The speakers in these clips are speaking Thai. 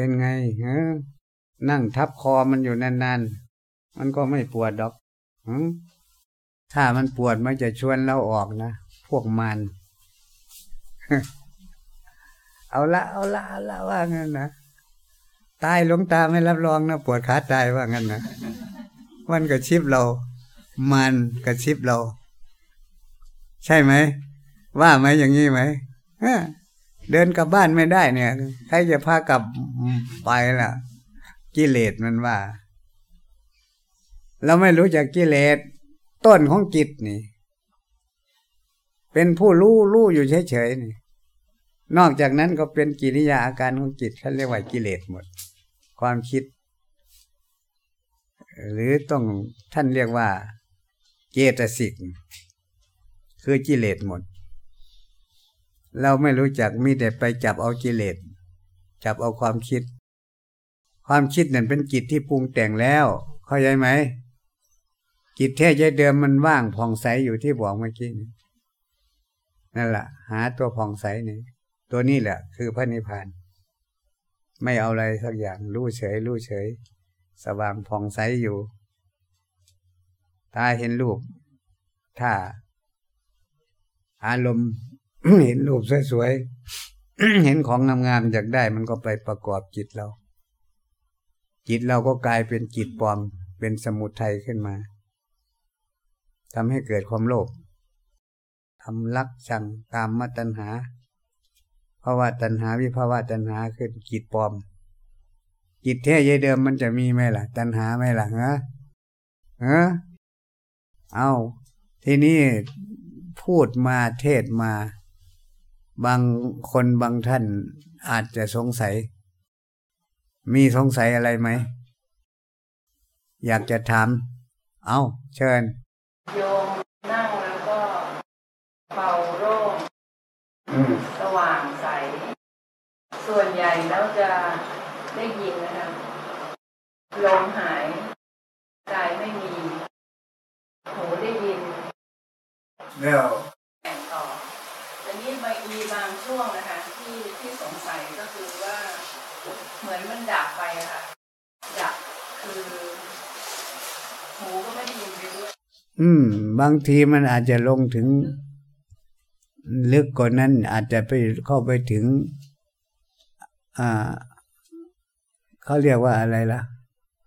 เป็นไงเออนั่งทับคอมันอยู่นานๆ มันก็ไม่ปวดดอกอถ้ามันปวดมันจะชวนเราออกนะ พวกมัน เอาละเอาละเอาละว่างั้นนะตายหลงตาไม่รับรองนะปวดขาตายว่างั้นนะมันกระชิบเรา มันกระชิบเรา ใช่ไหม ว่าไหมอย่างนี้ไหม เดินกลับบ้านไม่ได้เนี่ยใครจะพากลับไปล่ะ กิเลสมันว่า เราไม่รู้จักกิเลสต้นของจิตนี่ เป็นผู้รู้รู้อยู่เฉยๆนี่ นอกจากนั้นก็เป็นกิริยาอาการของจิตเขาเรียกว่ากิเลสหมด ความคิด หรือต้องท่านเรียกว่าเจตสิก คือกิเลสหมด เราไม่รู้จักมีแต่ไปจับเอากิเลสจับเอาความคิด ความคิดนั่นเป็นจิตที่ปรุงแต่งแล้ว เข้าใจไหมจิตแท้ใจเดิมมันว่างผ่องใสอยู่ที่บอกเมื่อกี้นั่นแหละหาตัวผ่องใสนี่ตัวนี้แหละ คือพระนิพพาน ไม่เอาอะไรสักอย่างรู้เฉยรู้เฉย สว่างผ่องใสอยู่ ตาเห็นรูปถ้า อารมณ์ เห็นรูปสวยๆ เห็นของงามๆอยากได้มันก็ไปประกอบจิตเรา จิตเราก็กลายเป็นจิตปลอม เป็นสมุทัยขึ้นมาทำให้เกิดความโลภทำลักชังตามมาตัญหาภาวะตัญหาวิภาวะตัญหาคือจิตปลอม จิตแท้เยเดิมมันจะมีไหมล่ะ ตัญหาไหมล่ะฮะเออเอาทีนี้พูดมาเทศมา บางคนบางท่านอาจจะสงสัย มีสงสัยอะไรไหม อยากจะถาม เอาเชิญ โยมนั่งแล้วก็เบาโล่งสว่างใส ส่วนใหญ่แล้วจะได้ยินนะคะลมหายใจไม่มี หูได้ยินแล้วแต่งต่อแต่นี้บางมีบาง ช่วงนะคะที่ที่สงสัยก็คือว่าเหมือนมันดับไปค่ะดับคือหูก็ไม่ได้ยินไปด้วยอืม บางทีมันอาจจะลงถึง ลึกกว่านั้นอาจจะไปเข้าไปถึง อ่าเขาเรียกว่าอะไรล่ะ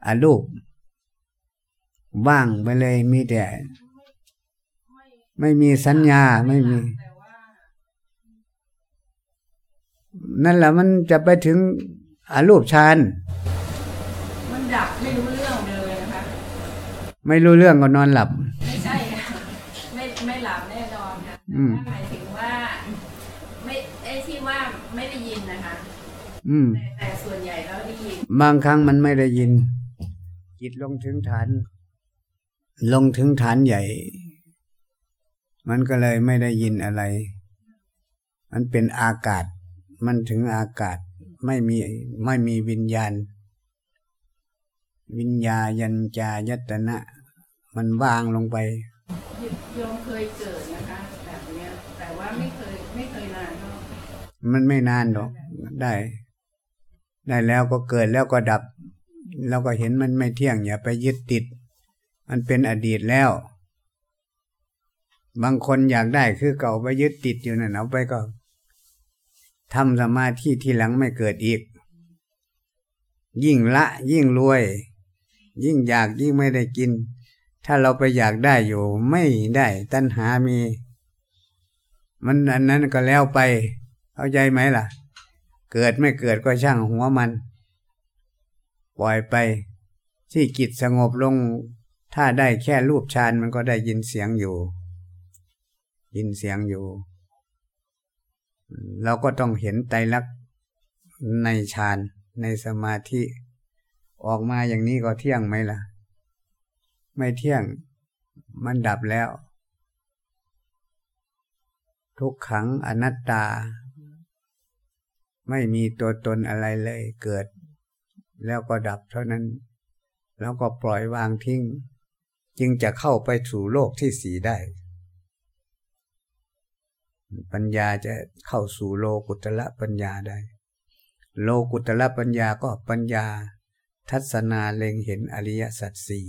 อารูปว่างไปเลยมีแต่ไม่มีสัญญาไม่มี นั่นแหละมันจะไปถึงอารูปฌานมันดับไม่รู้เรื่องเลยนะคะไม่รู้เรื่องก็นอนหลับ ไม่ใช่ไม่ไม่หลับแน่นอนค่ะหมายถึงว่า ไม่ไอ้ที่ว่าไม่ได้ยินนะคะอืมแต่ส่วนใหญ่แล้วได้ยินบางครั้งมันไม่ได้ยิน จิตลงถึงฐาน ลงถึงฐานใหญ่ มันก็เลยไม่ได้ยินอะไร มันเป็นอากาศ มันถึงอากาศไม่มีไม่มีวิญญาณ วิญญายัญจายตนะ มันวางลงไปโยมเคยเกิดนะคะแบบนี้แต่ว่าไม่เคยไม่เคยนานมันไม่นานหรอกได้ ได้แล้วก็เกิดแล้วก็ดับ แล้วก็เห็นมันไม่เที่ยงอย่าไปยึดติด มันเป็นอดีตแล้ว บางคนอยากได้คือเก่าไปยึดติดอยู่นั่นเอาไปก็ ทำสมาธิที่หลังไม่เกิดอีก ยิ่งละยิ่งรวย ยิ่งอยากยิ่งไม่ได้กิน ถ้าเราไปอยากได้อยู่ไม่ได้ตัณหามี มันอันนั้นก็แล้วไป เข้าใจไหมล่ะ เกิดไม่เกิดก็ช่างหัวมัน ปล่อยไป ที่กิจสงบลง ถ้าได้แค่รูปฌานมันก็ได้ยินเสียงอยู่ ยินเสียงอยู่ เราก็ต้องเห็นไตรลักษณ์ในฌานในสมาธิ ออกมาอย่างนี้ก็เที่ยงไหมล่ะ ไม่เที่ยงมันดับแล้ว ทุกขังอนัตตา ไม่มีตัวตนอะไรเลยเกิด แล้วก็ดับเท่านั้น แล้วก็ปล่อยวางทิ้ง จึงจะเข้าไปสู่โลกที่สีได้ ปัญญาจะเข้าสู่โลกุตละปัญญาได้ โลกุตละปัญญาก็ปัญญา ทัศนาเล็งเห็นอริยสัจสี่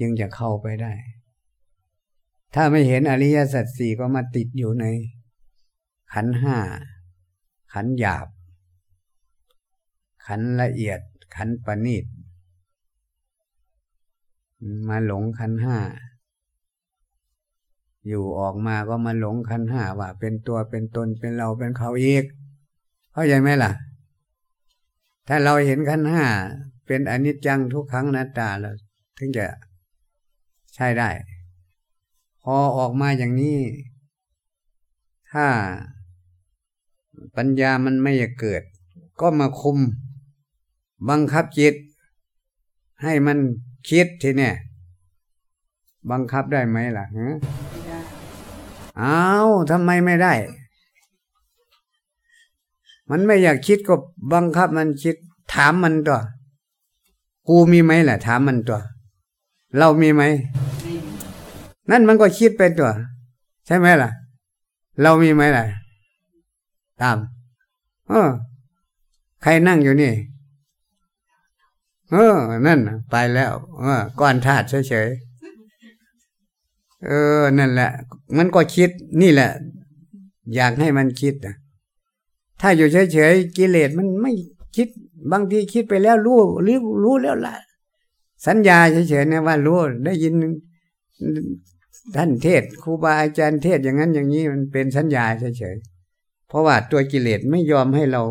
ยังจะเข้าไปได้ ถ้าไม่เห็นอริยสัจสี่ก็มาติดอยู่ใน ขันห้า ขันหยาบ ขันละเอียด ขันประณีต มาหลงขันห้า อยู่ออกมาก็มาหลงขันห้าว่า เป็นตัวเป็นตนเป็นเราเป็นเขาอีกเข้าใจไหมล่ะ ถ้าเราเห็นขันห้าเป็นอนิจจังทุกครั้งนัตตาแล้วถึงจะใช่ได้ พอออกมาอย่างนี้ ถ้าปัญญามันไม่เกิด ก็มาคุม บังคับจิต ให้มันคิดทีเนี่ย บังคับได้ไหมล่ะฮะ อ้าวทำไมไม่ได้ มันไม่อยากคิดก็บังคับมันคิด ถามมันตัว กูมีไหมล่ะถามมันตัว เรามีไหม นั่นมันก็คิดเป็นตัว ใช่ไหมล่ะ เรามีไหมล่ะ ตามเออใครนั่งอยู่นี่ เออ นั่น ไปแล้ว เออก้อนธาตุเฉยๆ เออ นั่นแหละ มันก็คิดนี่แหละ อยากให้มันคิดนะถ้าอยู่เฉยๆกิเลสมันไม่คิด บางทีคิดไปแล้วรู้รู้รู้แล้วล่ะสัญญาเฉยๆนะว่ารู้ได้ยินท่านเทศครูบาอาจารย์เทศอย่างนั้นอย่างนี้มันเป็นสัญญาเฉยๆเพราะว่าตัวกิเลสไม่ยอมให้เรา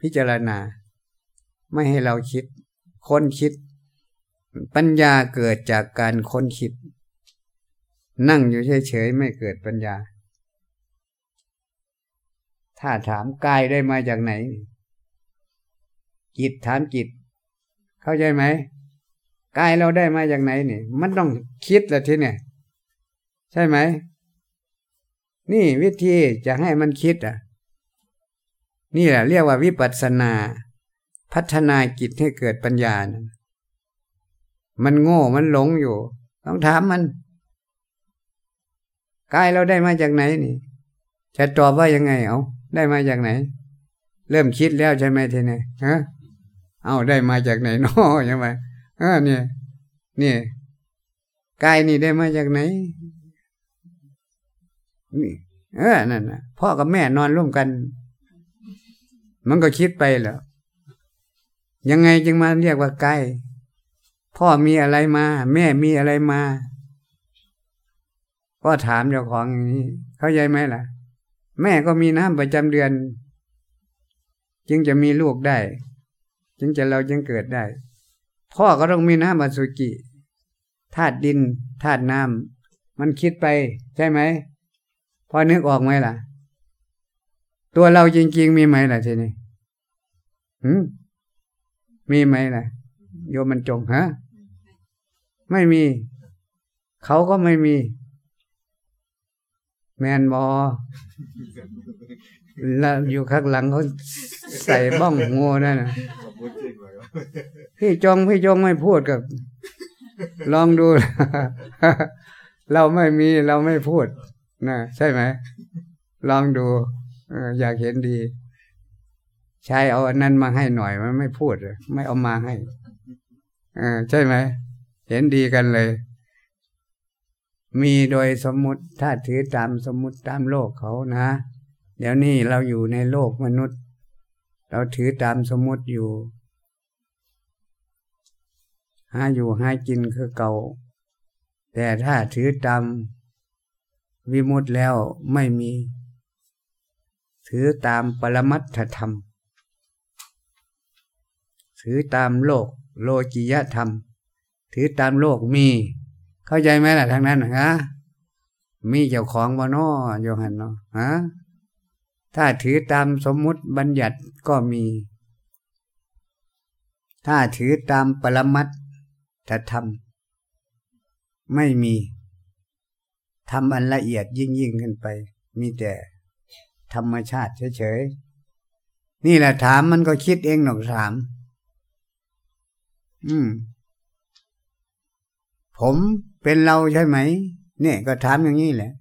พิจารณา ไม่ให้เราคิด ค้นคิด ปัญญาเกิดจากการค้นคิด นั่งอยู่เฉยๆไม่เกิดปัญญา ถ้าถามกายได้มาจากไหน จิตถามจิต เข้าใจไหมกายเราได้มาจากไหนนี่ มันต้องคิดละทีเนี่ย ใช่ไหม นี่วิธีจะให้มันคิดอะ นี่แหละเรียกว่าวิปัสสนา พัฒนาจิตให้เกิดปัญญานะมันโง่มันหลงอยู่ ต้องถามมัน กายเราได้มาจากไหนนี่ จะตอบว่ายังไงเอาได้มาจากไหน เริ่มคิดแล้วใช่ไหมทีนี้ฮะเอาได้มาจากไหนน้อใช่ไหมเออเนี่ยนี่กายนี่ได้มาจากไหนนี่เออนั่นนะพ่อกับแม่นอนร่วมกัน มันก็คิดไปแล้วยังไงจึงมาเรียกว่ากายพ่อมีอะไรมา แม่มีอะไรมา ก็ถามเจ้าของอย่างนี้ เข้าใจไหมล่ะ แม่ก็มีน้ำประจำเดือน จึงจะมีลูกได้ จึงจะเราจึงเกิดได้ พ่อก็ต้องมีน้ำอสุจิธาตุดินธาตุน้ำมันคิดไป ใช่ไหมพอนึกออกไหมล่ะ ตัวเราจริง ๆ มีไหมล่ะทีนี้หืมมีไหมล่ะ โยมมันจงฮะไม่มี เขาก็ไม่มี แมนบอแล้วอยู่ข้างหลังเขาใส่บ้องงูนั่นนะพี่จงพี่จงไม่พูดกับ ลองดู เราไม่มีเราไม่พูดนะใช่ไหม ลองดูอยากเห็นดี ใช้เอาอันนั้นมาให้หน่อยมันไม่พูดเลยไม่เอามาให้อใช่ไหม เห็นดีกันเลย มีโดยสมมุติถ้าถือตามสมมุติตามโลกเขานะ เดี๋ยวนี้เราอยู่ในโลกมนุษย์ เราถือตามสมมุติอยู่ หาอยู่หากินคือเก่า แต่ถ้าถือตามวิมุตแล้วไม่มี ถือตามปรมัตถธรรม ถือตามโลกโลจิยธรรม ถือตามโลกมี เข้าใจไหมล่ะทางนั้นฮะมีเจ้าของบ่นอโยหันเนาะฮะถ้าถือตามสมมุติบัญญัติก็มี ถ้าถือตามปรมัตถธรรม ไม่มีทำอันละเอียดยิ่งยิ่งขึ้นไป มีแต่ธรรมชาติเฉยๆ นี่แหละถามมันก็คิดเองหนอกถาม อืม ผม เป็นเราใช่ไหม เนี่ยก็ถามอย่างนี้แหละ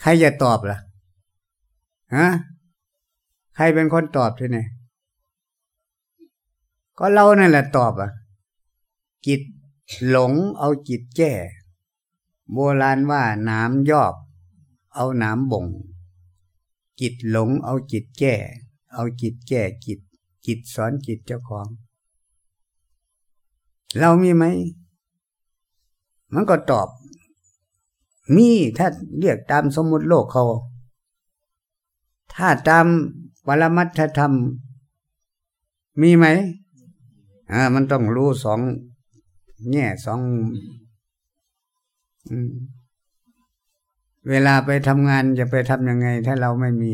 ใครจะตอบล่ะฮะใครเป็นคนตอบที่ไหนก็เรานั่นแหละตอบอะ จิตหลงเอาจิตแก้โบราณว่าน้ำยอบ เอาน้ำบ่ง จิตหลงเอาจิตแก้เอาจิตแก้จิต จิตสอนจิตเจ้าของ เรามีไหม มันก็ตอบ มีถ้าเรียกตามสมมุติโลกเขา ถ้าตามปรมัตถธรรม มีไหมอ่ามันต้องรู้สองแง่สองเวลาไปทำงานจะไปทำยังไง ถ้าเราไม่มี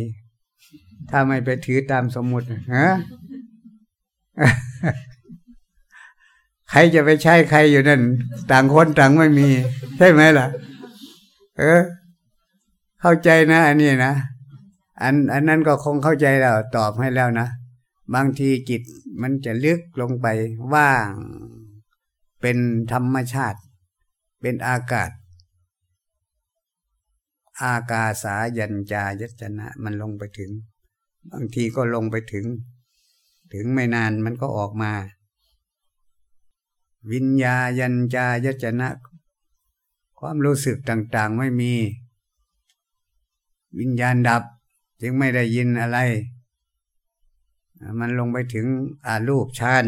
ถ้าไม่ไปถือตามสมมุติฮะ ใครจะไปใช้ใครอยู่นั่น ต่างคนต่างไม่มี ใช่ไหมล่ะ เออ เข้าใจนะ อันนี้นะอันอันนั้นก็คงเข้าใจแล้ว ตอบให้แล้วนะบางทีจิตมันจะลึกลงไปว่าง เป็นธรรมชาติ เป็นอากาศ อากาสายัญจายจนะ มันลงไปถึง บางทีก็ลงไปถึง ถึงไม่นานมันก็ออกมา วิญญายัญจายจนะ ความรู้สึกต่างๆไม่มี วิญญาณดับจึงไม่ได้ยินอะไร มันลงไปถึงอารูปฌาน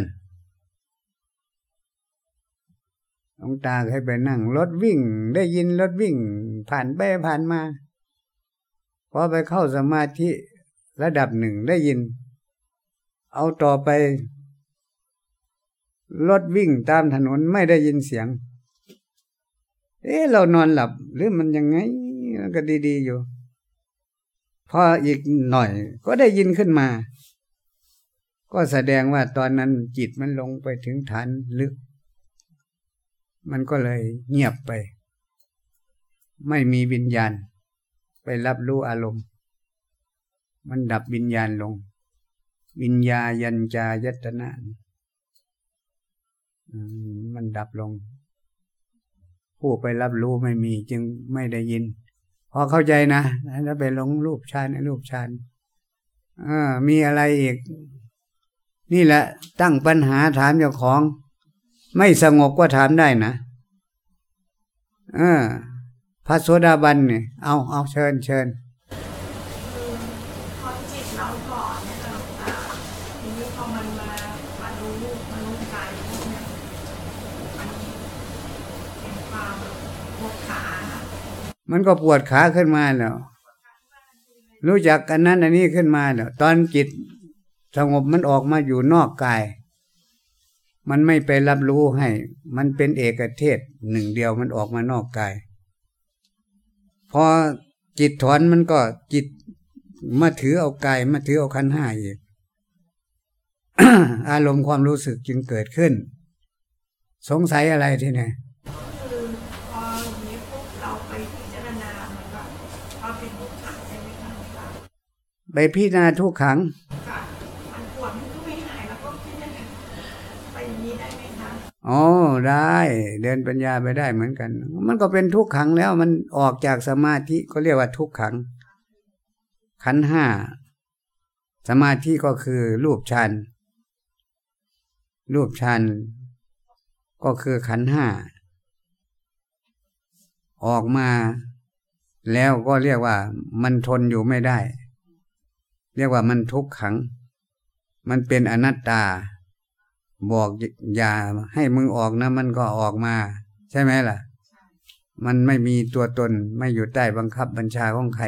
หลวงตาเคยไปนั่งรถวิ่ง ได้ยินรถวิ่ง ผ่านไปผ่านมาพอไปเข้าสมาธิระดับหนึ่งได้ยิน เอาต่อไป รถวิ่งตามถนนไม่ได้ยินเสียง เอ๊ะเรานอนหลับ หรือมันยังไงก็ดีๆอยู่พออีกหน่อยก็ได้ยินขึ้นมา ก็แสดงว่าตอนนั้นจิตมันลงไปถึงฐานลึก มันก็เลยเงียบไป ไม่มีวิญญาณ ไปรับรู้อารมณ์ มันดับวิญญาณลง วิญญายัญจายตนะ มันดับลง ผู้ไปรับรู้ไม่มีจึงไม่ได้ยิน พอเข้าใจนะแล้วไปหลงรูปชานรูปชานมีอะไรอีก นี่แหละ ตั้งปัญหาถามเจ้าของ ไม่สงบก็ถามได้นะเออพระโสดาบันเนี่ยเอาเอาเชิญเชิญ มันก็ปวดขาขึ้นมาแล้วรู้จักกันนั้นอันนี้ขึ้นมาแล้วตอนจิตสงบมันออกมาอยู่นอกกาย มันไม่ไปรับรู้ให้ มันเป็นเอกเทศหนึ่งเดียวมันออกมานอกกาย พอจิตถอนมันก็จิตมาถือเอากายมาถือเอาขันห้าอีกอารมณ์ความรู้สึกจึงเกิดขึ้น สงสัยอะไรที่ไหน ไปพิจารณาทุกขังอ๋อได้ เดินปัญญาไปได้เหมือนกัน มันก็เป็นทุกขังแล้วมันออกจากสมาธิก็เรียกว่าทุกขัง ขันห้าสมาธิก็คือรูปฌานรูปฌานก็คือขันห้าออกมาแล้วก็เรียกว่ามันทนอยู่ไม่ได้ เรียกว่ามันทุกขัง มันเป็นอนัตตา บอกอย่าให้มึงออกนะ มันก็ออกมา ใช่ไหมล่ะ มันไม่มีตัวตนไม่อยู่ใต้บังคับบัญชาของใคร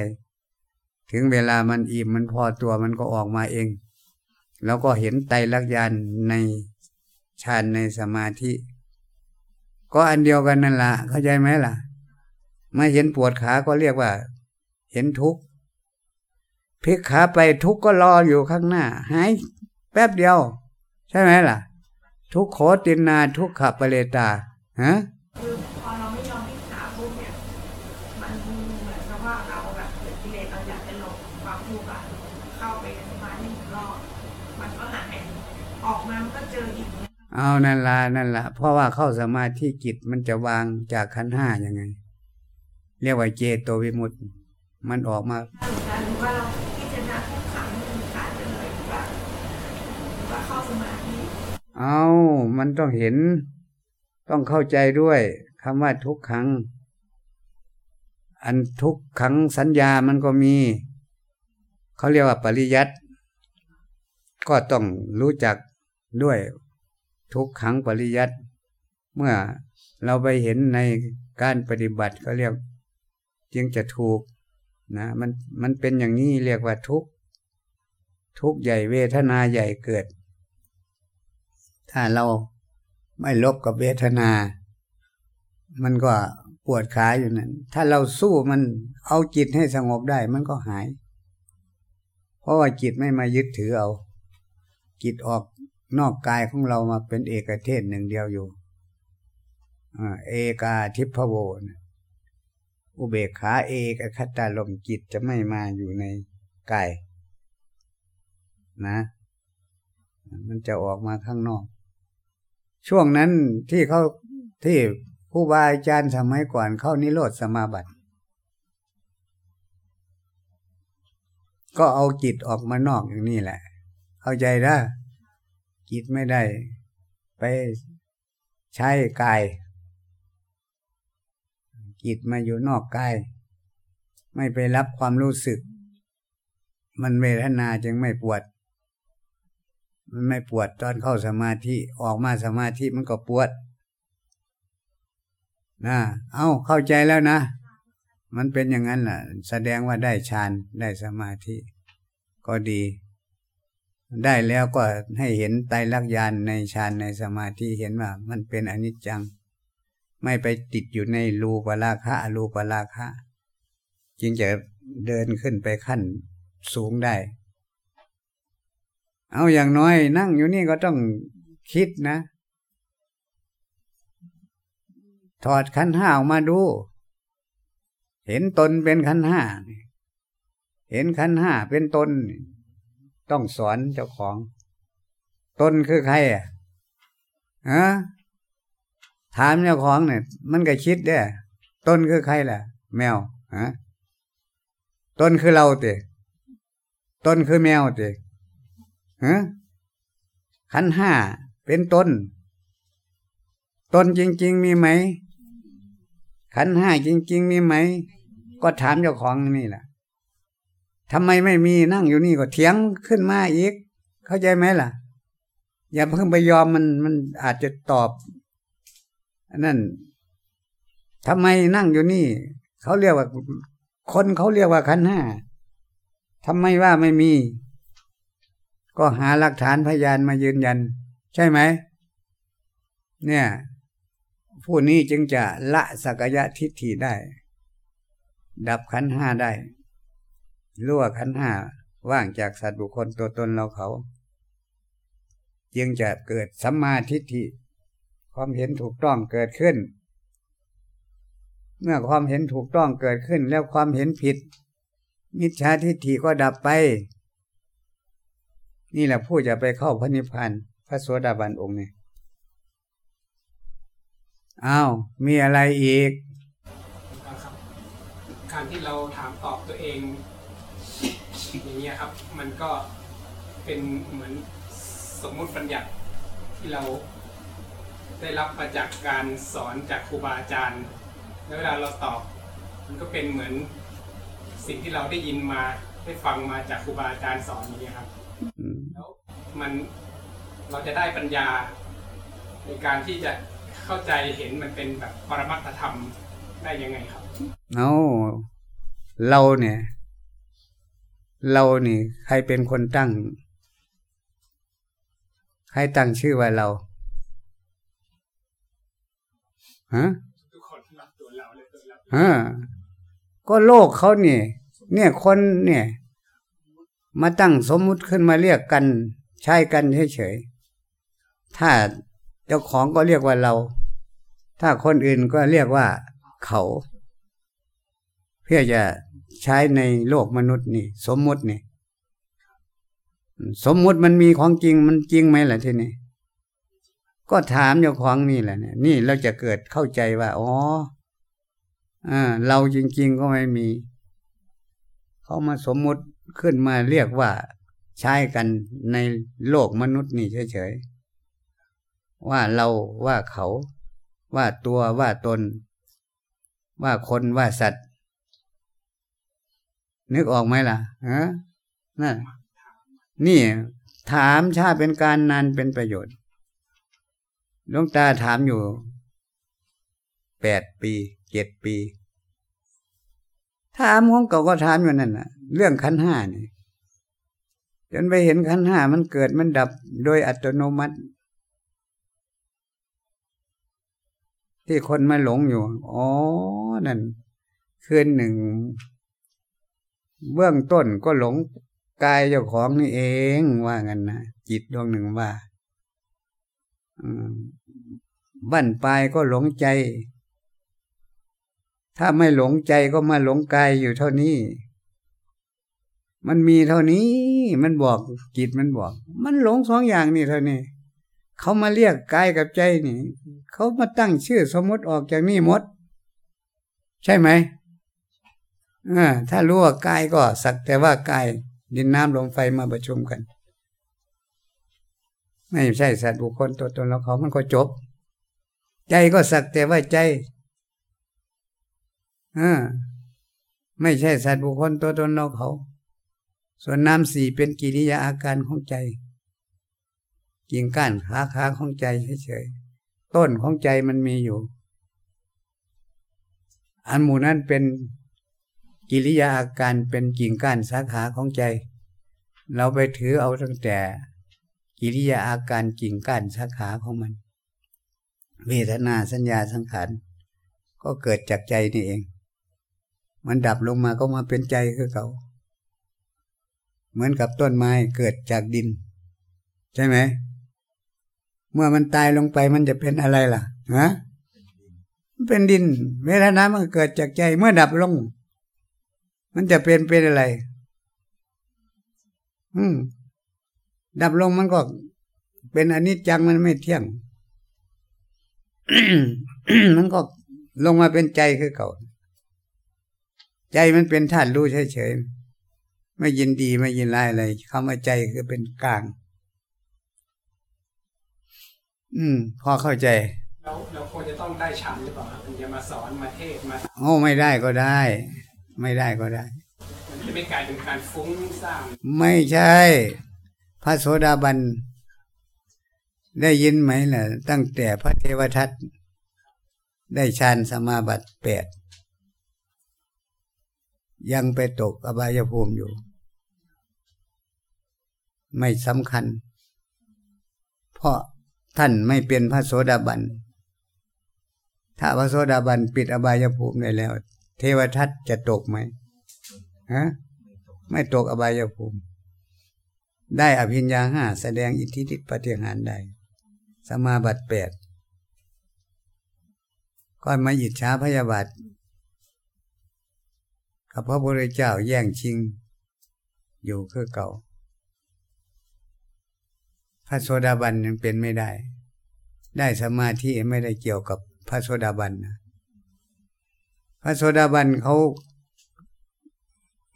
ถึงเวลามันอิ่มมันพอตัวมันก็ออกมาเอง แล้วก็เห็นไตรลักษณ์ในฌานในสมาธิ ก็อันเดียวกันนั่นล่ะเข้าใจไหมล่ะ ไม่เห็นปวดขาก็เรียกว่า เห็นทุกข์ พลิกขาไปทุกข์ก็รออยู่ข้างหน้า หายแป๊บเดียว ใช่ไหมล่ะ ทุกโคตินาทุกขปเลตาฮะคือพอเราไม่ยอมพิจารณาปุ๊บเนี่ยมันเหมือนกับว่าเราแบบกิเลสเราอยากจะหลบความทุกข์อะเข้าไปในสมาธิรอดมันก็หายออกมามันก็เจออีกเอานั่นละนั่นละเพราะว่าเข้าสมาธิจิตมันจะวางจากขันห้ายังไง เรียกว่าเจโตวิมุตต์มันออกมาว่าเราพิจารณาทุกขังมันการ เข้าสมาธิ เอามันต้องเห็น ต้องเข้าใจด้วยคำว่าทุกขัง อันทุกขังสัญญามันก็มี เขาเรียกว่าปริยัติก็ต้องรู้จักด้วยทุกขังปริยัติเมื่อเราไปเห็นในการปฏิบัติเขาเรียก จึงจะถูกนะมันมันเป็นอย่างนี้เรียกว่าทุกทุกใหญ่เวทนาใหญ่เกิด ถ้าเราไม่ลบกับเวทนา มันก็ปวดขาอยู่นั่น ถ้าเราสู้มันเอาจิตให้สงบได้มันก็หาย เพราะว่าจิตไม่มายึดถือเอา จิตออกนอกกายของเรามาเป็นเอกเทศหนึ่งเดียวอยู่เอกาทิพโวนะอุเบกขาเอกคัตตาลมจิตจะไม่มาอยู่ในกายนะ มันจะออกมาข้างนอก ช่วงนั้นที่เขาที่ผู้บาอาจารย์สมัยก่อนเข้านิโรธสมาบัติ ก็เอาจิตออกมานอกอย่างนี้แหละ เข้าใจนะจิตไม่ได้ ไปใช้กาย จิตมาอยู่นอกกาย ไม่ไปรับความรู้สึก มันเวทนาจึงไม่ปวด มันไม่ปวดตอนเข้าสมาธิออกมาสมาธิมันก็ปวดนะเอาเข้าใจแล้วนะ มันเป็นอย่างนั้นแหละแสดงว่าได้ฌานได้สมาธิ ก็ดี ได้แล้วก็ให้เห็นไตรลักษณ์ญาณในฌานในสมาธิเห็นว่ามันเป็นอนิจจัง ไม่ไปติดอยู่ในรูปราคะรูปราคะ จึงจะเดินขึ้นไปขั้นสูงได้ เอาอย่างน้อย นั่งอยู่นี่ก็ต้องคิดนะ ถอดขันห้าออกมาดู เห็นตนเป็นขันห้า เห็นขันห้าเป็นตน ต้องสอนเจ้าของ ตนคือใครอะฮะถามเจ้าของเนี่ย มันก็คิดเด้ต้นคือใครล่ะ แมวฮะต้นคือเราเตะต้นคือแมวเตะ ฮะขันห้าเป็นตนตนจริง ๆ มีไหม ขันห้าจริง ๆ มีไหม ก็ถามเจ้าของนี่แหละทำไมไม่มีนั่งอยู่นี่ก็เถียงขึ้นมาอีก เข้าใจไหมล่ะ อย่าเพิ่งไปยอมมันมันอาจจะตอบนั่นทำไมนั่งอยู่นี่ เขาเรียกว่า คนเขาเรียกว่าขันห้าทำไมว่าไม่มี ก็หาหลักฐานพยานมายืนยัน ใช่ไหม เนี่ย ผู้นี้จึงจะละสักยะทิฏฐิได้ ดับขันห้าได้รั่วขันห้าว่างจากสัตว์บุคคลตัวตนเราเขา จึงจะเกิดสัมมาทิฏฐิความเห็นถูกต้องเกิดขึ้น เมื่อความเห็นถูกต้องเกิดขึ้น แล้วความเห็นผิด มิจฉาทิฏฐิก็ดับไป นี่แหละผู้จะไปเข้าพระนิพพานพระโสดาบันองค์นี้อ้าว มีอะไรอีกการที่เราถามตอบตัวเอง อย่างเงี้ยครับ มันก็เป็นเหมือนสมมุติปัญญัติที่เราได้รับมาจากการสอนจากครูบาอาจารย์ แล้วเวลาเราตอบ มันก็เป็นเหมือนสิ่งที่เราได้ยินมาได้ฟังมาจากครูบาอาจารย์สอนอย่างนี้ครับ มันเราจะได้ปัญญาในการที่จะเข้าใจเห็นมันเป็นแบบปรมัตธรรมได้ยังไงครับเอาเราเนี่ย เรานี่ใครเป็นคนตั้ง ใครตั้งชื่อว่าเราฮะฮะก็โลกเขาเนี่ย เนี่ยคนเนี่ย มาตั้งสมมุติขึ้นมาเรียกกัน ใช้กันเฉยๆถ้าเจ้าของก็เรียกว่าเรา ถ้าคนอื่นก็เรียกว่าเขา เพื่อจะใช้ในโลกมนุษย์นี่ สมมุตินี่ สมมุติมันมีของจริงมันจริงไหมล่ะทีนี้ก็ถามเจ้าของนี่แหละเนี่ยนี่เราจะเกิดเข้าใจว่า อ๋ออเราจริง ๆ ก็ไม่มี เขามาสมมุติขึ้นมาเรียกว่า ใช้กันในโลกมนุษย์นี่เฉยๆ ว่าเราว่าเขาว่าตัวว่าตน ว่าคนว่าสัตว์ นึกออกไหมล่ะฮะนั่นนี่ถามชาเป็นการนานเป็นประโยชน์หลวงตาถามอยู่แปดปีเจ็ดปี ถามของเก่าก็ถามอยู่นั่นน่ะเรื่องขันห้านี่ จนไปเห็นขันห้ามันเกิดมันดับโดยอัตโนมัติ ที่คนมาหลงอยู่ อ๋อ นั่น คืนหนึ่ง เบื้องต้นก็หลงกายเจ้าของนี่เองว่างั้นนะจิตดวงหนึ่งว่าบั้นปลายก็หลงใจ ถ้าไม่หลงใจก็มาหลงกายอยู่เท่านี้ มันมีเท่านี้ มันบอกจิตมันบอก มันหลงสองอย่างนี่เท่านี้เขามาเรียกกายกับใจนี่เขามาตั้งชื่อสมมติออกจากนี่หมด ใช่ไหมถ้ารู้ว่ากายก็สักแต่ว่ากายดินน้ำลมไฟมาประชุมกัน ไม่ใช่สัตว์บุคคลตัวตนเราเขามันก็จบ ใจก็สักแต่ว่าใจอไม่ใช่สัตว์บุคคลตัวตนเราเขา ส่วนน้ำสี่เป็นกิริยาอาการของใจกิ่งก้านขาขาของใจเฉยๆต้นของใจมันมีอยู่ อันหมู่นั้นเป็นกิริยาอาการเป็นกิ่งก้านสาขาของใจ เราไปถือเอาตั้งแต่กิริยาอาการกิ่งก้านสาขาของมัน เวทนาสัญญาสังขารก็เกิดจากใจนี่เอง มันดับลงมาก็มาเป็นใจคือเขา เหมือนกับต้นไม้เกิดจากดิน ใช่ไหม เมื่อมันตายลงไปมันจะเป็นอะไรล่ะฮะเป็นดิน เวทนามันเกิดจากใจเมื่อดับลง มันจะเป็นเป็นอะไร อืม ดับลงมันก็ เป็นอนิจจังมันไม่เที่ยงมันก็ลงมาเป็นใจคือเก่า ใจมันเป็นธาตุรู้เฉยๆ ไม่ยินดีไม่ยินร้ายอะไรคำว่าใจคือเป็นกลาง อืม พอเข้าใจเราเราควรจะต้องได้ฉันหรือเปล่าถึงจะมาสอนมาเทศมาโอ้ไม่ได้ก็ได้ ไม่ได้ก็ได้มันจะไม่กลายเป็นการฟุ้งซ่านไม่ใช่ พระโสดาบัน ได้ยินไหมล่ะ ตั้งแต่พระเทวทัตได้ฌานสมาบัติแปดยังไปตกอบายภูมิอยู่ ไม่สำคัญ เพราะท่านไม่เป็นพระโสดาบัน ถ้าพระโสดาบันปิดอบายภูมิได้แล้ว เทวทัตจะตกไหมฮะไม่ตกอบายภูมิ ได้อภิญญาห้าแสดงอิทธิฤทธิปฏิหารได้สมาบัติแปดก็มาอิจฉาพยาบาทกับพระพุทธเจ้าแย่งชิง อยู่คือเก่า พระโสดาบันยังเป็นไม่ได้ ได้สมาธิไม่ได้เกี่ยวกับพระโสดาบันนะพระโสดาบันเขา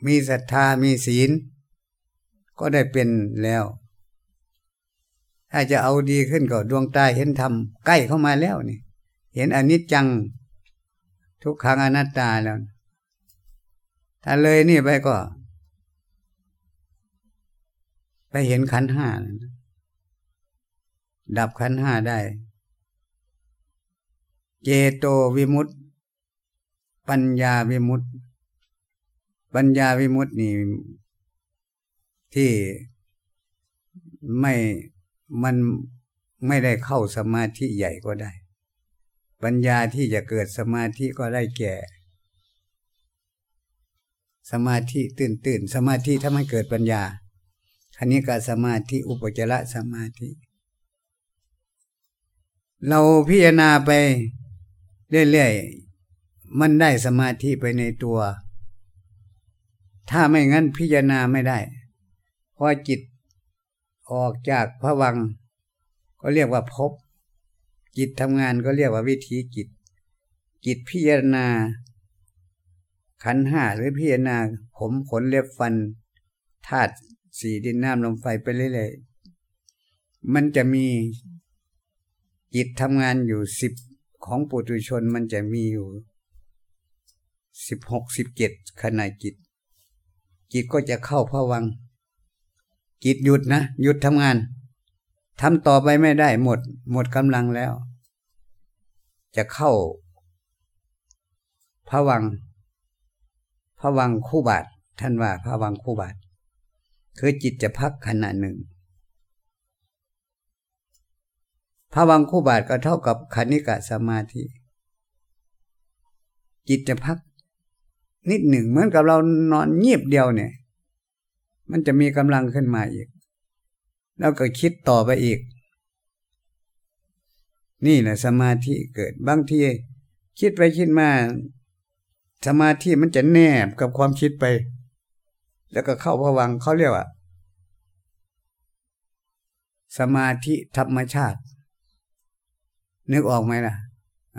มีศรัทธามีศีล ก็ได้เป็นแล้ว ถ้าจะเอาดีขึ้นก็ดวงตาเห็นธรรมใกล้เข้ามาแล้วนี่ เห็นอนิจจัง ทุกขังอนัตตาแล้ว ถ้าเลยนี่ไปก็ ไปเห็นขันห้า ดับขันห้าได้ เจโตวิมุตติปัญญาวิมุตติปัญญาวิมุตตินี่ที่ไม่มันไม่ได้เข้าสมาธิใหญ่ก็ได้ ปัญญาที่จะเกิดสมาธิก็ได้แก่ สมาธิตื่นตื่นสมาธิถ้าไม่เกิดปัญญาคณิกาสมาธิอุปจารสมาธิ เราพิจารณาไปเรื่อยๆ มันได้สมาธิไปในตัว ถ้าไม่งั้นพิจารณาไม่ได้ พอจิตออกจากพระวัง ก็เรียกว่าพบ จิตทำงานก็เรียกว่าวิธีจิต จิตพิจารณา ขันห้าหรือพิจารณา ผมขนเล็บฟันธาตุสีดินน้ำลมไฟไปเรื่อยๆ มันจะมี จิตทำงานอยู่สิบของปุถุชนมันจะมีอยู่สิบหกสิบเจ็ดขณะจิต จิตก็จะเข้าพวัง จิตหยุดนะ หยุดทำงานทำต่อไปไม่ได้หมด หมดกำลังแล้ว จะเข้าพวังพวังคู่บาท ท่านว่าพวังค์คู่บาท คือจิตจะพักขณะหนึ่ง พวังคู่บาทก็เท่ากับคณิกะสมาธิ จิตจะพัก นิดหนึ่งเหมือนกับเรานอนเงียบเดียวเนี่ย มันจะมีกำลังขึ้นมาอีก แล้วก็คิดต่อไปอีก นี่แหละสมาธิเกิดบางทีคิดไปคิดมา สมาธิมันจะแนบกับความคิดไป แล้วก็เข้าพวังเขาเรียกว่าสมาธิธรรมชาติ นึกออกไหมล่ะ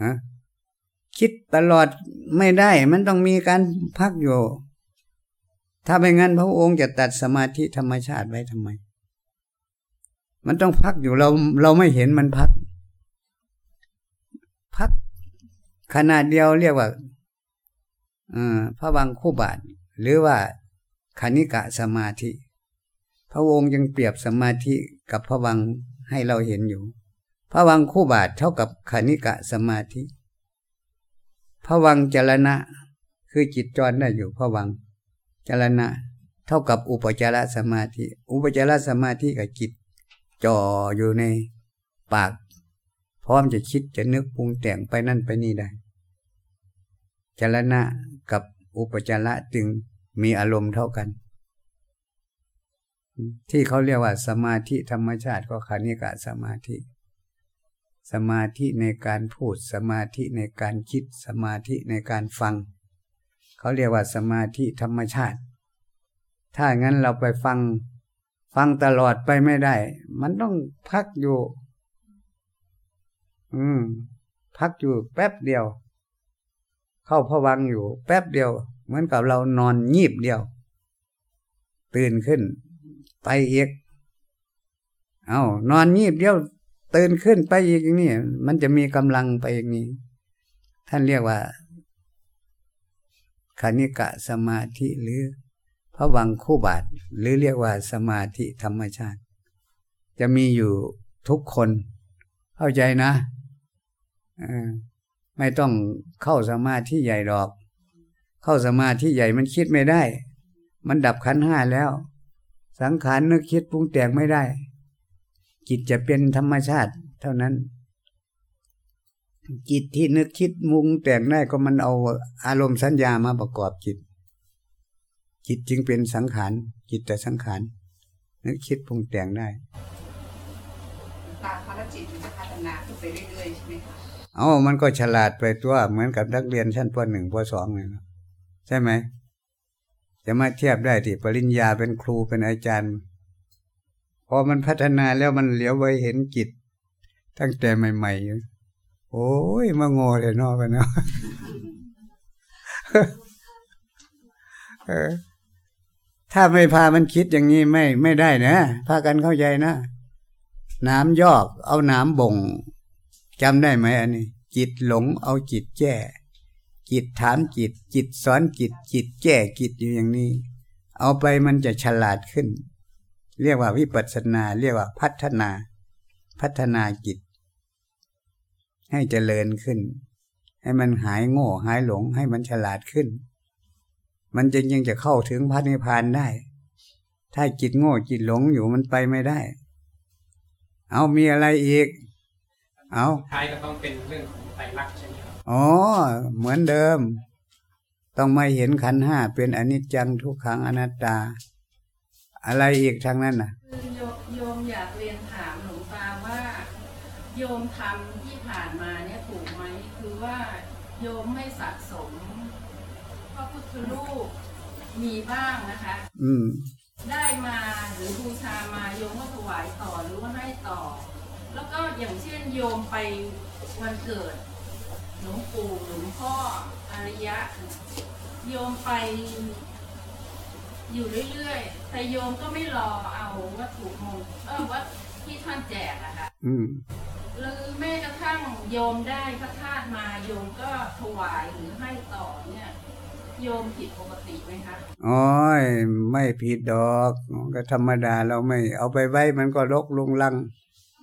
อะคิดตลอดไม่ได้ มันต้องมีการพักอยู่ ถ้าไม่งั้นพระองค์จะตัดสมาธิธรรมชาติไว้ทำไม มันต้องพักอยู่เราเราไม่เห็นมันพัก พักขนาดเดียวเรียกว่าพระวังคู่บาท หรือว่าคณิกะสมาธิ พระองค์ยังเปรียบสมาธิกับพระวังให้เราเห็นอยู่ ระวังคู่บาทเท่ากับคณิกะสมาธิพระวังจรณะ คือจิตจรได้อยู่พระวังจรณะ เท่ากับอุปจารสมาธิ อุปจารสมาธิกับจิตจ่ออยู่ในปาก พร้อมจะคิดจะนึกปรุงแต่งไปนั่นไปนี่ได้จรณะกับอุปจาระจึงมีอารมณ์เท่ากัน ที่เขาเรียกว่าสมาธิธรรมชาติก็คณิกะสมาธิ สมาธิในการพูด สมาธิในการคิด สมาธิในการฟัง เขาเรียกว่าสมาธิธรรมชาติ ถ้างั้นเราไปฟัง ฟังตลอดไปไม่ได้ มันต้องพักอยู่ อืม พักอยู่แป๊บเดียว เข้าพวังอยู่ แป๊บเดียว เหมือนกับเรานอนงีบเดียว ตื่นขึ้น ไปเอกเอานอนงีบเดียว ตื่นขึ้นไปอีกนี่มันจะมีกำลังไปอย่างนี้ท่านเรียกว่าคณิกะสมาธิหรือพระวังคู่บาท หรือเรียกว่าสมาธิธรรมชาติ จะมีอยู่ทุกคน เข้าใจนะไม่ต้องเข้าสมาธิใหญ่ดอก เข้าสมาธิใหญ่มันคิดไม่ได้ มันดับขันห้าแล้ว สังขารนึกคิดปรุงแต่งไม่ได้ จิตจะเป็นธรรมชาติ เท่านั้น จิตที่นึกคิดมุงแต่งได้ก็มันเอาอารมณ์สัญญามาประกอบจิต จิตจึงเป็นสังขารจิตแต่สังขารนึกคิดปรุงแต่งได้ตามพระจิตมันจะพัฒนาขึ้นไปเรื่อยๆใช่ไหมคะเอามันก็ฉลาดไปตัวเหมือนกับนักเรียนชั้นปหนึ่งปสองเลยนะใช่ไหมจะมาเทียบได้ที่ปริญญาเป็นครูเป็นอาจารย์ พอมันพัฒนาแล้วมันเหลียวไว้เห็นจิต ตั้งแต่ใหม่ๆอยู่โอ้ยมาโง่เลยเนอไปเนาะถ้าไม่พามันคิดอย่างนี้ไม่ไม่ได้นะพากันเข้าใจนะน้ำยอกเอาน้ำบ่งจำได้ไหมอันนี้ จิตหลงเอาจิตแก้จิตถามจิต จิตสอนจิต จิตแก้จิตอยู่อย่างนี้ เอาไปมันจะฉลาดขึ้น เรียกว่าวิปัสสนา เรียกว่าพัฒนา พัฒนาจิต ให้เจริญขึ้น ให้มันหายโง่หายหลงให้มันฉลาดขึ้น มันจึงยังจะเข้าถึงพระนิพพานได้ ถ้าจิตโง่จิตหลงอยู่มันไปไม่ได้ เอามีอะไรอีก เอาท้ายก็ต้องเป็นเรื่องของไตรลักษณ์ใช่ไหมครับอ๋อเหมือนเดิม ต้องไม่เห็นขันธ์ห้าเป็นอนิจจังทุกขังอนัตตา อะไรอีกทางนั้นน่ะคือโยโยมอยากเรียนถามหลวงตาว่า โยมทำที่ผ่านมาเนี่ยถูกไหมคือว่าโยมไม่สะสมพระพุทธรูปมีบ้างนะคะ อืม ได้มาหรือบูชามาโยมก็ถวายต่อหรือว่าให้ต่อ แล้วก็อย่างเช่นโยมไปวันเกิดหลวงปู่หลวงพ่ออริยะ โยมไป อยู่เรื่อยๆแต่โยมก็ไม่รอเอาวัตถุมงเออวัตที่ท่านแจกอะค่ะอืมหรือแม้กระทั่งโยมได้พระธาตุมาโยมก็ถวายหรือให้ต่อเนี่ยโยมผิดปกติไหมคะโอ้ยไม่ผิดดอก ก็ธรรมดาเราไม่เอาไปไว้มันก็รกลุงลัง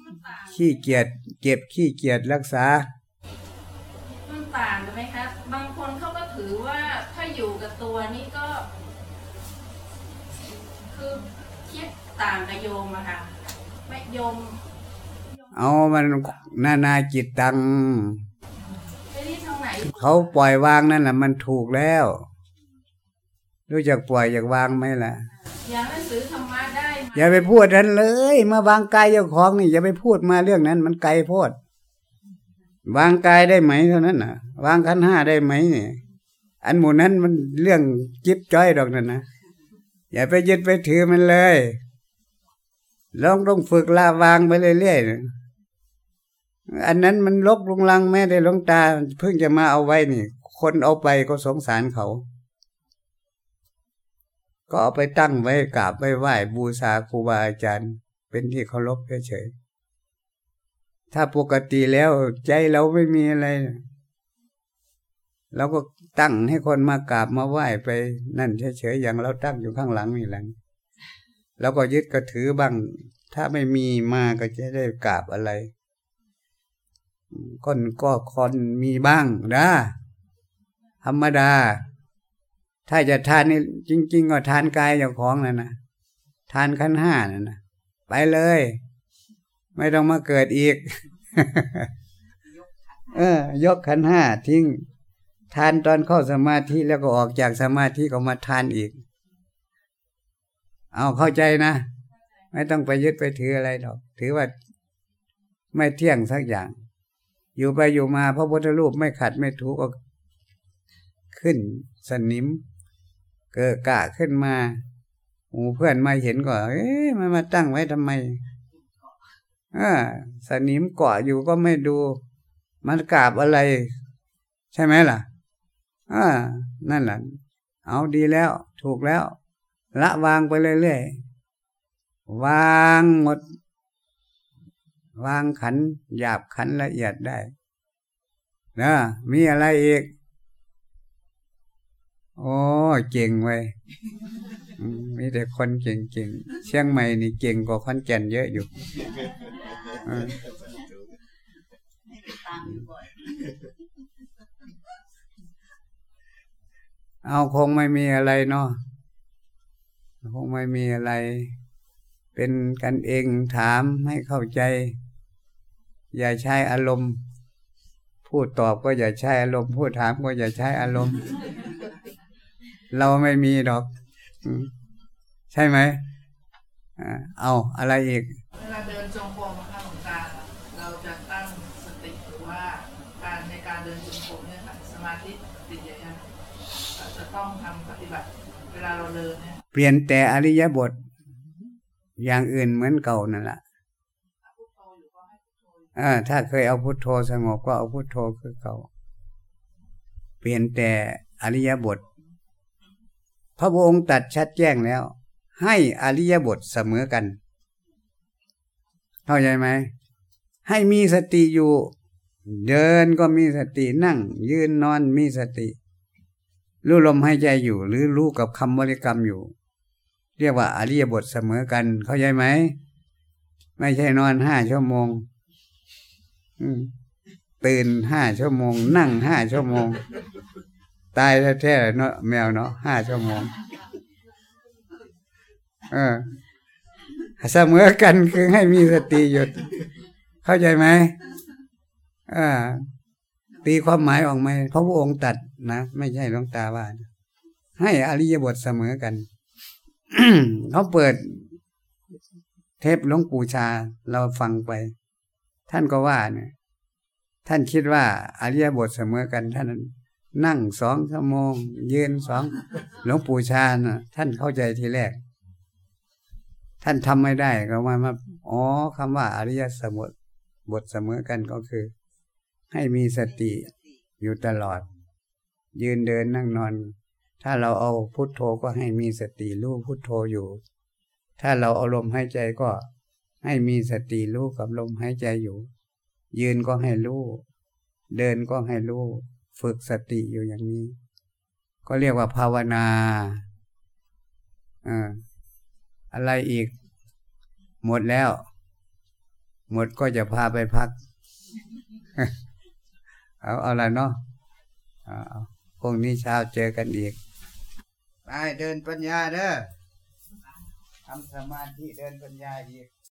มันต่างขี้เกียจเก็บขี้เกียจรักษามันต่างกันไหมคะ ต่างกับโยมอะค่ะไม่โยมเอามันนานาจิตตังไม่ได้ทางไหนเขาปล่อยวางนั่นแหละมันถูกแล้ว รู้จักปล่อยอยากวางไหมล่ะอย่างหนังสือธรรมะได้มาอย่าไปพูดนั้นเลยมาวางกายเจ้าของนี่อย่าไปพูดมาเรื่องนั้น มันไกลโพดวางกายได้ไหมเท่านั้นน่ะ วางขันธ์ห้าได้ไหมเนี่ยอันหมู่นั้นมันเรื่องจิ๊บจ้อยดอกนั่นนะอย่าไปยึดไปถือมันเลย ลองต้องฝึกละวางไปเรื่อยๆอันนั้นมันลกลุงลังแม่ได้หลวงตา เพิ่งจะมาเอาไว้นี่ คนเอาไปก็สงสารเขา ก็เอาไปตั้งไว้กราบไว้ไหว้บูชาครูบาอาจารย์ เป็นที่เคารพเฉยๆถ้าปกติแล้วใจเราไม่มีอะไรเราก็ตั้งให้คนมากราบมาไหว้ไปนั่นเฉยๆอย่างเราตั้งอยู่ข้างหลังนี่แหละ แล้วก็ยึดก็ถือบ้าง ถ้าไม่มีมาก็จะได้กราบอะไรคนก็คนมีบ้างนะธรรมดา ถ้าจะทานนี่จริง ๆ ก็ทานกายเจ้าของนั่นนะทานขั้นห้านั่นนะไปเลย ไม่ต้องมาเกิดอีก เออ ยกขันห้าทิ้ง ทานตอนเข้าสมาธิแล้วก็ออกจากสมาธิก็มาทานอีก เอาเข้าใจนะ ไม่ต้องไปยึดไปถืออะไรหรอก ถือว่าไม่เที่ยงสักอย่าง อยู่ไปอยู่มาพระพุทธรูปไม่ขัดไม่ถูกก็ขึ้นสนิม เกิดกะขึ้นมาหมูเพื่อนมาเห็นก็เอ๊ะมันมาตั้งไว้ทำไมอสนิมเกาะอยู่ก็ไม่ดู มันกราบอะไร ใช่ไหมล่ะอ่านั่นแหละเอาดีแล้ว ถูกแล้ว ละวางไปเรื่อยๆ วางหมด วางขัน หยาบขันละเอียดได้นะมีอะไรอีก โอ้เก่งเว้ยมีแต่คนเก่งๆ เชียงใหม่นี่เก่งกว่าขอนแก่นเยอะอยู่เอาคงไม่มีอะไรเนาะ คงไม่มีอะไร เป็นกันเองถามให้เข้าใจ อย่าใช้อารมณ์ พูดตอบก็อย่าใช้อารมณ์ พูดถามก็อย่าใช้อารมณ์ เราไม่มีดอก ใช่ไหมอ่าเอาอะไรอีกเวลาเดินจงกรมค่ะหลวงตาเราจะตั้งสติหรือว่าการในการเดินจงกรมเนี่ยค่ะสมาธิติดอย่างเงี้ยจะต้องทำปฏิบัติ เวลาเราเดินเนี่ย เปลี่ยนแต่อริยบท อย่างอื่นเหมือนเก่านั่นแหละพุทโธอยู่ก็ให้พุทโธอยู่อ่าถ้าเคยเอาพุทโธสงบก็เอาพุทโธคือเก่า เปลี่ยนแต่อริยบท พระองค์ตัดชัดแจ้งแล้ว ให้อริยบทเสมอกัน เข้าใจไหม ให้มีสติอยู่ เดินก็มีสตินั่ง ยืนนอนมีสติ รู้ลมหายใจอยู่ หรือรู้กับคำบริกรรมอยู่ เรียกว่าอริยบทเสมอกัน เข้าใจไหม ไม่ใช่นอนห้าชั่วโมงตื่นห้าชั่วโมง นั่งห้าชั่วโมง ตายแท้ๆเนาะแมวเนาะห้าชั่วโมง เออเสมอกันคือให้มีสติหยุด เข้าใจไหมอ่าตีความหมายออกไหมพระพระองค์ตัดนะ ไม่ใช่หลวงตาว่า ให้อริยบทเสมอกัน เขาเปิดเทปหลวงปู่ชาเราฟังไป ท่านก็ว่าเนี่ย ท่านคิดว่าอริยบทเสมอกัน ท่านนั่งสองชั่วโมง ยืนสองหลวงปู่ชานะท่านเข้าใจทีแรก ท่านทำไม่ได้ก็ว่ามาอ๋อคำว่าอริยสมุทบทเสมอกันก็คือ ให้มีสติอยู่ตลอด ยืนเดินนั่งนอน ถ้าเราเอาพุทโธก็ให้มีสติรู้พุทโธอยู่ ถ้าเราเอาลมหายใจก็ให้มีสติรู้กับลมหายใจอยู่ ยืนก็ให้รู้ เดินก็ให้รู้ ฝึกสติอยู่อย่างนี้ ก็เรียกว่าภาวนาอ่าอะไรอีก หมดแล้ว หมดก็จะพาไปพัก เอา เอาละเนาะอาเอพรุ่งนี้เช้าเจอกันอีก ไปเดินปัญญาเด้อทำสมาธิเดินปัญญาอีก